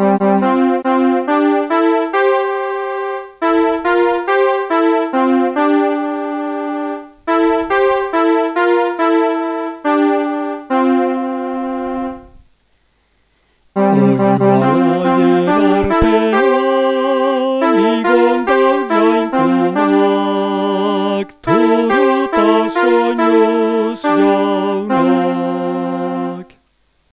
Oh, you